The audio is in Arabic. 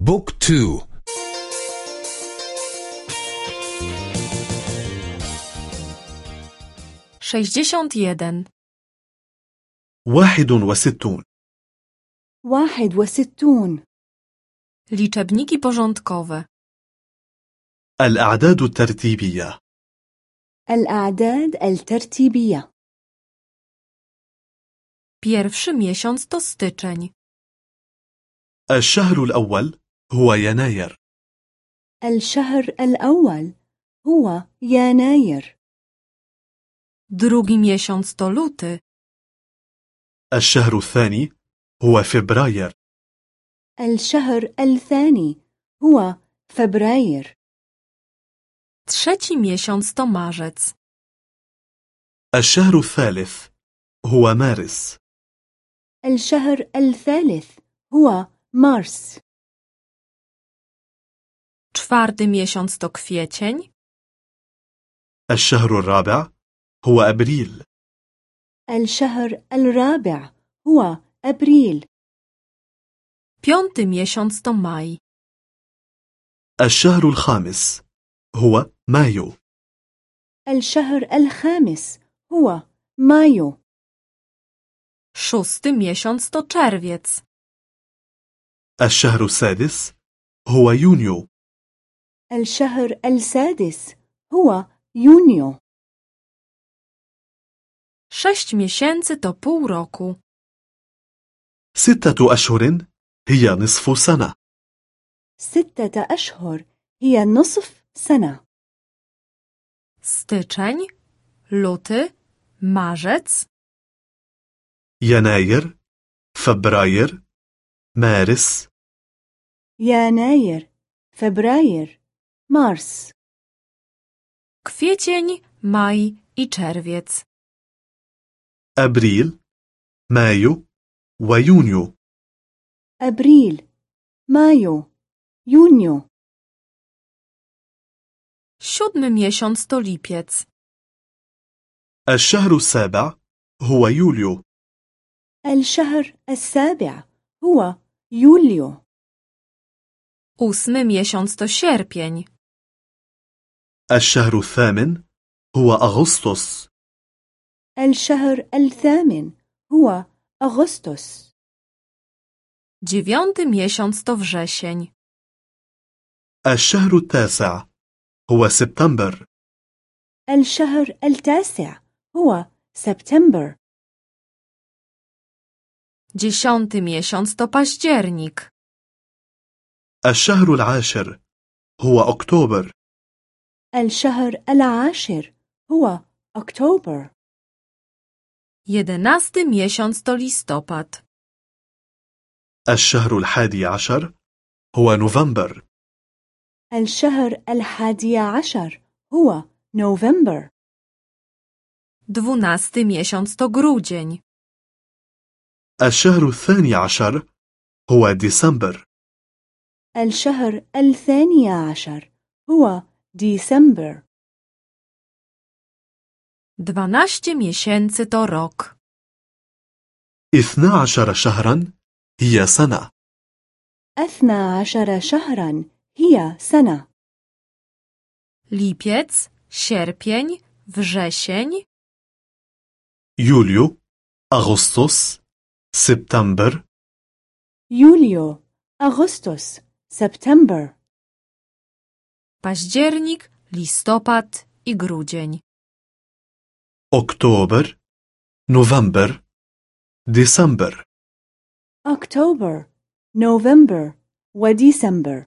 بوك تو. sześćdziesiąt jeden, واحد وستون. واحد وستون. liczebniki porządkowe, الأعداد الترتيبية. الأعداد الترتيبية. Pierwszy miesiąc to styczeń, الشهر الأول هو يناير. الشهر الأول هو يناير. Drugi miesiąc to luty, الشهر الثاني هو فبراير. الشهر الثاني هو فبراير. Trzeci miesiąc to marzec, الشهر الثالث هو مارس. الشهر الثالث هو مارس. Czwarty miesiąc to kwiecień, الشهر الرابع هو أبريل. الشهر الرابع هو أبريل. Piąty miesiąc to maj, الشهر الخامس هو مايو. الشهر الخامس هو مايو. Szósty miesiąc to czerwiec, الشهر السادس هو يونيو. الشهر السادس هو يونيو. Sześć miesięcy to pół roku, ستة أشهر هي نصف سنة. ستة أشهر هي نصف سنة. Styczeń, luty, marzec, يناير فبراير مارس. يناير فبراير. مارس kwiecień, maj i czerwiec. أبريل مايو ويونيو أبريل مايو يونيو Siódmy miesiąc to lipiec, الشهر السابع هو يوليو الشهر السابع هو يوليو ósmy miesiąc to sierpień, الشهر الثامن هو أغسطس. الشهر الثامن هو أغسطس. Dziewiąty miesiąc to wrzesień, الشهر التاسع هو سبتمبر. الشهر التاسع هو سبتمبر. Dziesiąty miesiąc to październik, الشهر العاشر هو أكتوبر. الشهر العاشر هو أكتوبر. jedenasty miesiąc to listopad, الشهر الحادي عشر هو نوفمبر. الشهر الحادي عشر هو نوفمبر. dwunasty miesiąc to grudzień, الشهر الثاني عشر هو ديسمبر. الشهر الثاني عشر هو ديسمبر dwanaście miesięcy to rok, اثنا عشر شهرا هي سنة أثنى عشر شهرا هي سنة lipiec, sierpień, wrzesień, يوليو أغسطس سبتمبر يوليو أغسطس سبتمبر październik, listopad i grudzień. أكتوبر نوفمبر ديسمبر أكتوبر نوفمبر وديسمبر